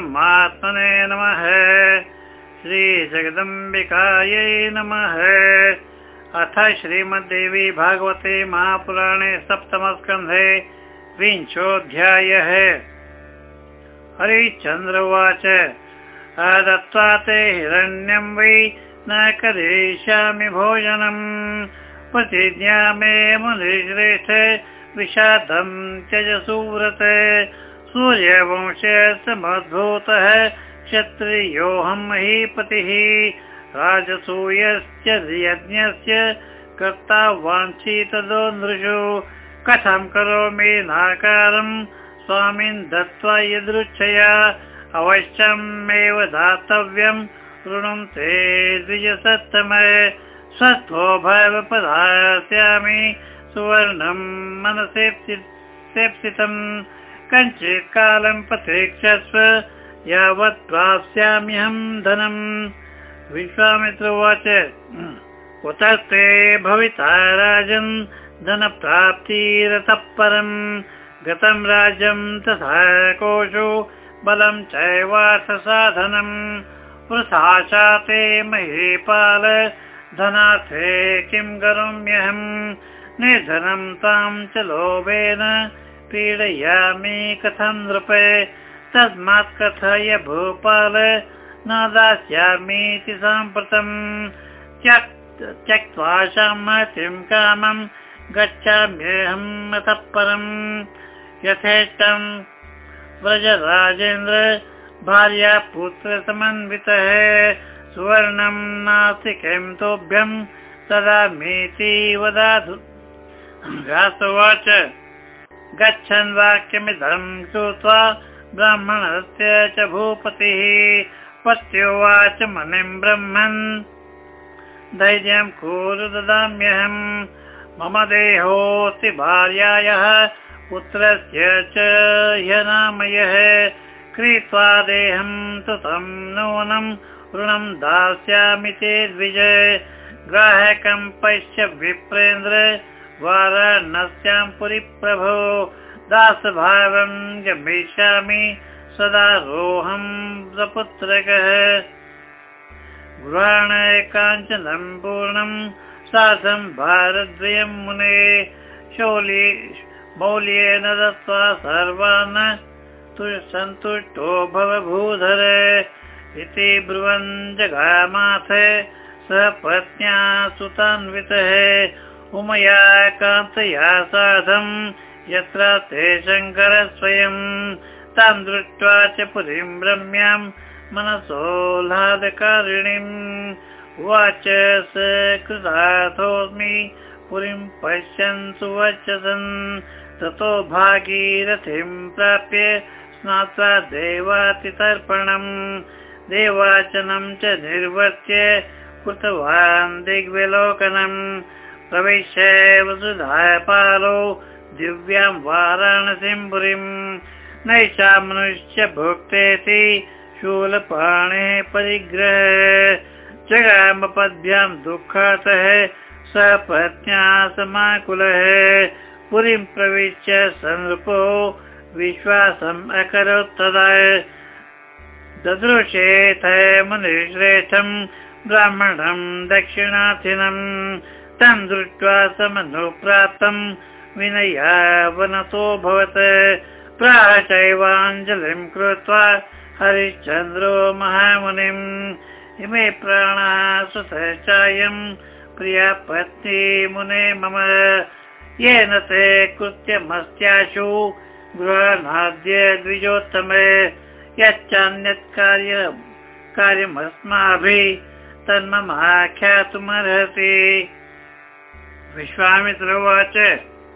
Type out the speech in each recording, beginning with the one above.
परमात्मने नमः। श्रीजगदम्बिकायै नमः। अथ श्रीमद्देवी भागवते महापुराणे सप्तमस्कन्धे विंशोऽध्यायः। हरिश्चन्द्र उवाच। अदत्त्वा ते हिरण्यं वै न करिष्यामि भोजनम् प्रतिज्ञा मे मुनिश्रेष्ठ विषादं त्यजसुव्रत सूर्यवंश समद्भूतः क्षत्रियोऽहं महीपतिः राजसूयश्च यज्ञस्य कर्ता वाञ्छितदो नृषु। कथं करोमि नाकारं स्वामिन् दत्त्वा यदृच्छया। अवश्यमेव दातव्यम् ऋणं ते द्विजसत्तमय स्वस्थो भवपदास्यामि सुवर्णं मनसेप्सितम् कञ्चित् कालं प्रतीक्षस्व यावत् प्राप्स्याम्यहं धनम् विश्वामित्र उवाच कुतस्ते भविता राजन् धनप्राप्तिरतः परम्। गतं राज्यं तथा कोशो बलं चैवार्थसाधनम् वृथा ते महीपाल धनार्थे किं करोम्यहम्? निर्धनं तां च लोभेन पीडयामि कथं नृपे? तस्मात् कथय भोपाल, न दास्यामीति साम्प्रतम् त्यक्त्वा शामतिं कामं गच्छाम्यहम् अतः परम्। यथेष्टं व्रजराजेन्द्र, भार्या पुत्रसमन्वितः सुवर्णं नास्ति किं तोभ्यं ददामीति वदातु। व्यासवाच। गच्छन् वाक्यमिदं श्रुत्वा ब्राह्मणस्य च भूपतिः पत्युवाच मनिं ब्रह्मन्। धैर्यं कुरु ददाम्यहम् मम देहोऽस्ति भार्यायः पुत्रस्य च ह्यनामयः। क्रीत्वा देहं तु तं नूनं ऋणं दास्यामि चेद्विजय ग्राहकं पश्य विप्रेन्द्र वाराणस्यां पुरीप्रभो दासभावं गमिष्यामि सदा रोहं सपुत्रकः। गृहाण काञ्चनं पूर्णं साधं भारद्वयं मुने मौल्येन दत्त्वा सर्वान् सन्तुष्टो भव भूधर इति ब्रुवन् जगामाथ स पत्न्या सुतान्वितः उमया कान्तया साधम् यत्र ते शङ्कर स्वयं। तां दृष्ट्वा च पुरीं रम्यां मनसोल्लादकारिणीम् उवाच स कृतार्थोऽस्मि पुरीं पश्यन् सुवचसन् ततो भागीरथिं प्राप्य स्नात्वा देवातितर्पणम् देवाचनं च निर्वर्त्य कृतवान् दिग्विलोकनम् प्रविश्य वसुधाय पालो दिव्यां वाराणसीं पुरीं नैषा मनुष्य भुक्तेति शूलपाणे परिग्रह। जगामपद्भ्यां दुःखातः स पत्न्या समाकुलः पुरीं प्रविश्य संरूपो विश्वासम् अकरोत् तदा ददृशेथ मुनिश्रेष्ठं ब्राह्मणं दक्षिणाथिनम् तं दृष्ट्वा समनुप्राप्तम् विनया वनतो भवत्। प्राह चैवाञ्जलिं कृत्वा हरिश्चन्द्रो महामुनिम्। इमे प्राणाः सुतश्चायं प्रिया पत्नी मुने मम। येन ते कृत्यमस्त्याशु गृहाणाद्य द्विजोत्तमे। यच्चान्यत् कार्य कार्यमस्माभिः तन्ममाख्यातुमर्हति विश्वामित्र उवाच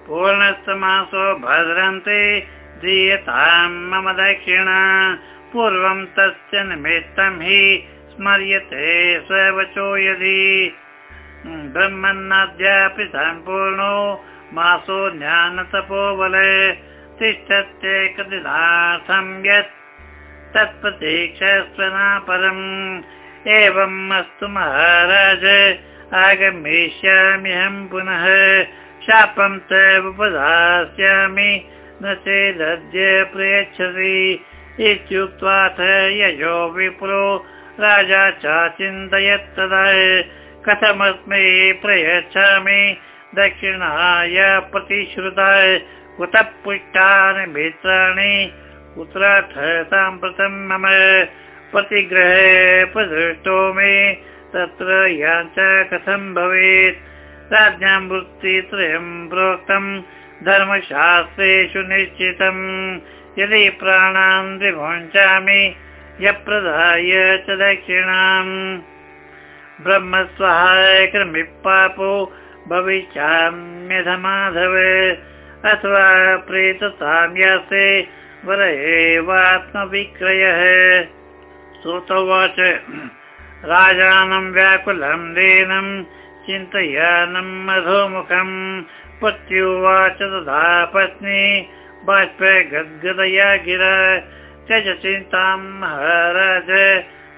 पूर्णस्तमासो भद्रन्ते दीयतां मम दक्षिणा। पूर्वं तस्य निमित्तं हि स्मर्यते स्ववचो यदि। ब्रह्मन्नाद्यापि सम्पूर्णो मासो ज्ञानतपो बले तिष्ठत्येकदिनार्थं यत् तत्प्रतीक्षस्वना परम् एवम् अस्तु महाराज आगमिष्याम्यहं पुनः शापं तव उपदास्यामि। न चेदद्य प्रयच्छति इत्युक्त्वाथ यजो विप्रो। राजा च चिन्तयत् तदा कथमस्मै प्रयच्छामि। दक्षिणाय प्रतिश्रुताय कुतः पुष्टानि मित्राणि। कुत्राथ साम्प्रतं मम प्रतिग्रहे प्रदृष्टो मे तत्र याञ्च कथं भवेत्? राज्ञां वृत्तित्रयं प्रोक्तं धर्मशास्त्रेषु निश्चितम् यदि प्राणान् विभुञ्चामि, यप्रदाय च दक्षिणाम्। ब्रह्मस्वहायक्रमि पापो भविष्याम्यधमाधव। अथवा प्रेततां यासे वर एवात्मविक्रयः श्रोतोवाच। राजानं व्याकुलं दीनं चिन्तयानं मधोमुखम् पत्युवाच तदा पत्नी बाष्पे गद्गदया गिरा। त्यज चिन्तां महाराज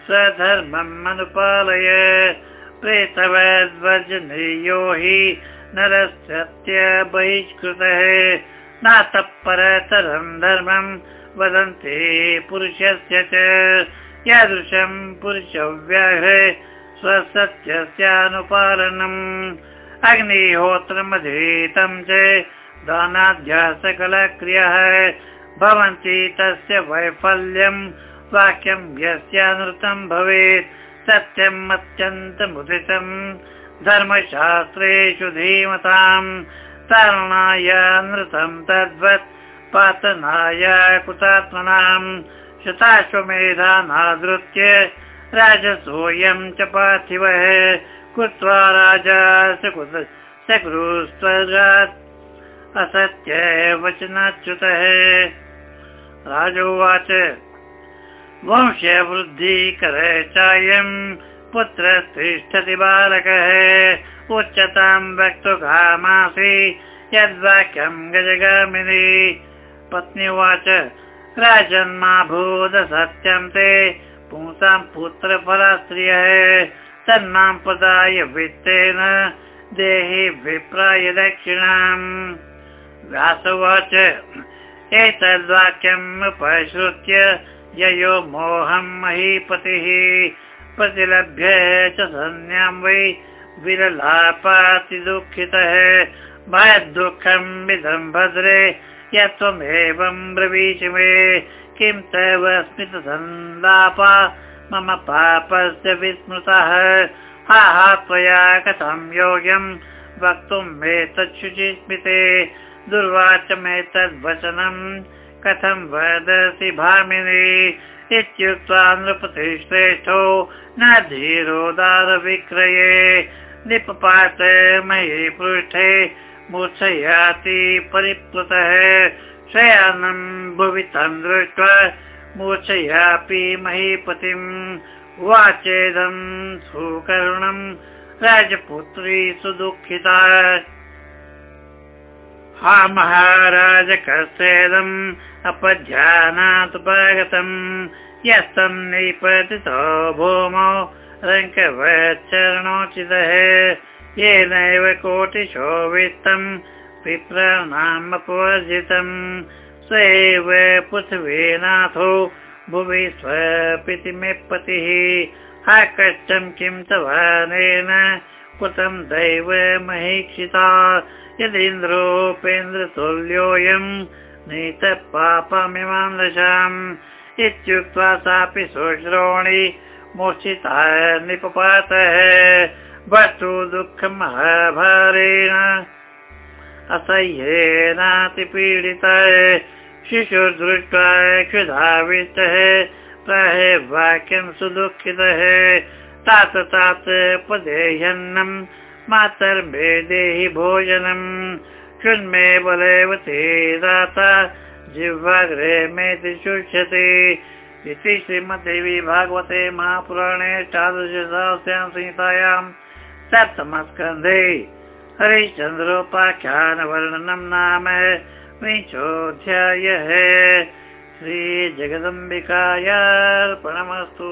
स्वधर्मम् अनुपालय प्रेतवद्वर्जनीयो हि नरस्य बहिष्कृतः। नातः परतरं धर्मं वदन्ति पुरुषस्य च यादृशं पुरुषव्याह स्वसत्यस्यानुपालनम्। अग्निहोत्रमधीतं च दानाध्यासकलक्रियः। भवन्ति तस्य वैफल्यं वाक्यं यस्यानृतं भवेत्। सत्यम् अत्यन्तमुदितम्। धर्मशास्त्रेषु धीमताम्। तरणाय नृतं तद्वत्। पातनाय कुतात्मनाम् शताश्वमेधानादृत्य राजसोऽयं च पार्थिवः कृत्वा राजा सकृस्वरात् असत्य वचनाच्युतः राजोवाच वंशवृद्धिकर चायं पुत्रस्तिष्ठति बालकः। उच्चतां वक्तुकामासि यद्वाक्यं गजगामिनी। पत्नी उवाच राजन्मा भूद सत्यं ते पुंसां तन्मां पदाय वित्तेन देहि विप्राय दक्षिणाम्। व्यासुवाच एतद्वाक्यम् उपश्रुत्य ययो मोहं महीपतिः। प्रतिलभ्य च संज्ञां वै विरलापाति दुःखितः भयद्दुःखम् इदं भद्रे यत्त्वमेवं ब्रवीषि मे। किं तव स्मितसन्दापा? मम पापस्य विस्मृतः। हा हा त्वया कथं योग्यं? वक्तुम् एतच्छुचि स्मिते दुर्वाचमेतद्वचनम् कथं वदसि भामिनि? इत्युक्त्वा नृपति श्रेष्ठो न धीरोदारविक्रये निपपात मयि पृष्ठे मूर्छयाति परिप्लुतः शयानं भुवि तं दृष्ट्वा मूर्छयापि महीपतिम् वाचेदं सुकरुणं राजपुत्री सुदुःखिता। हा महाराज कस्येदम् अपध्यानादुपागतम् यस्तं निपतितो भूमौ रङ्कवच्चरणोचितः येनैव कोटिशो वित्तम् विप्रणामपवर्जितम् स एव पृथिवीनाथो भुवि स्वपिति मे पतिः। हा कष्टं किं तवानेन कृतं दैव महीक्षिता। यदिन्द्रोपेन्द्रतुल्योऽयं नीतः पापमिमां दशाम् इत्युक्त्वा सापि सुश्रोणि मूर्छिता निपपातः वस्तु दुःखमहाभारेण असह्येनातिपीडितः शिशुर्दृष्ट्वा क्षुधाविष्टः प्राह वाक्यं सुदुःखितः तात तात पदेह्यन्नम् मातर्मे देहि भोजनम्। शृण्मे बलवते दाता। जिह्वाग्रे मेति शुष्यते। इति श्रीमद्देवी भागवते महापुराणे अष्टादशसहस्र्यां संहितायां सप्तमस्कन्धे हरिश्चन्द्रोपाख्यानवर्णनं नाम विंशोऽध्यायः श्रीजगदम्बिकायार्पणमस्तु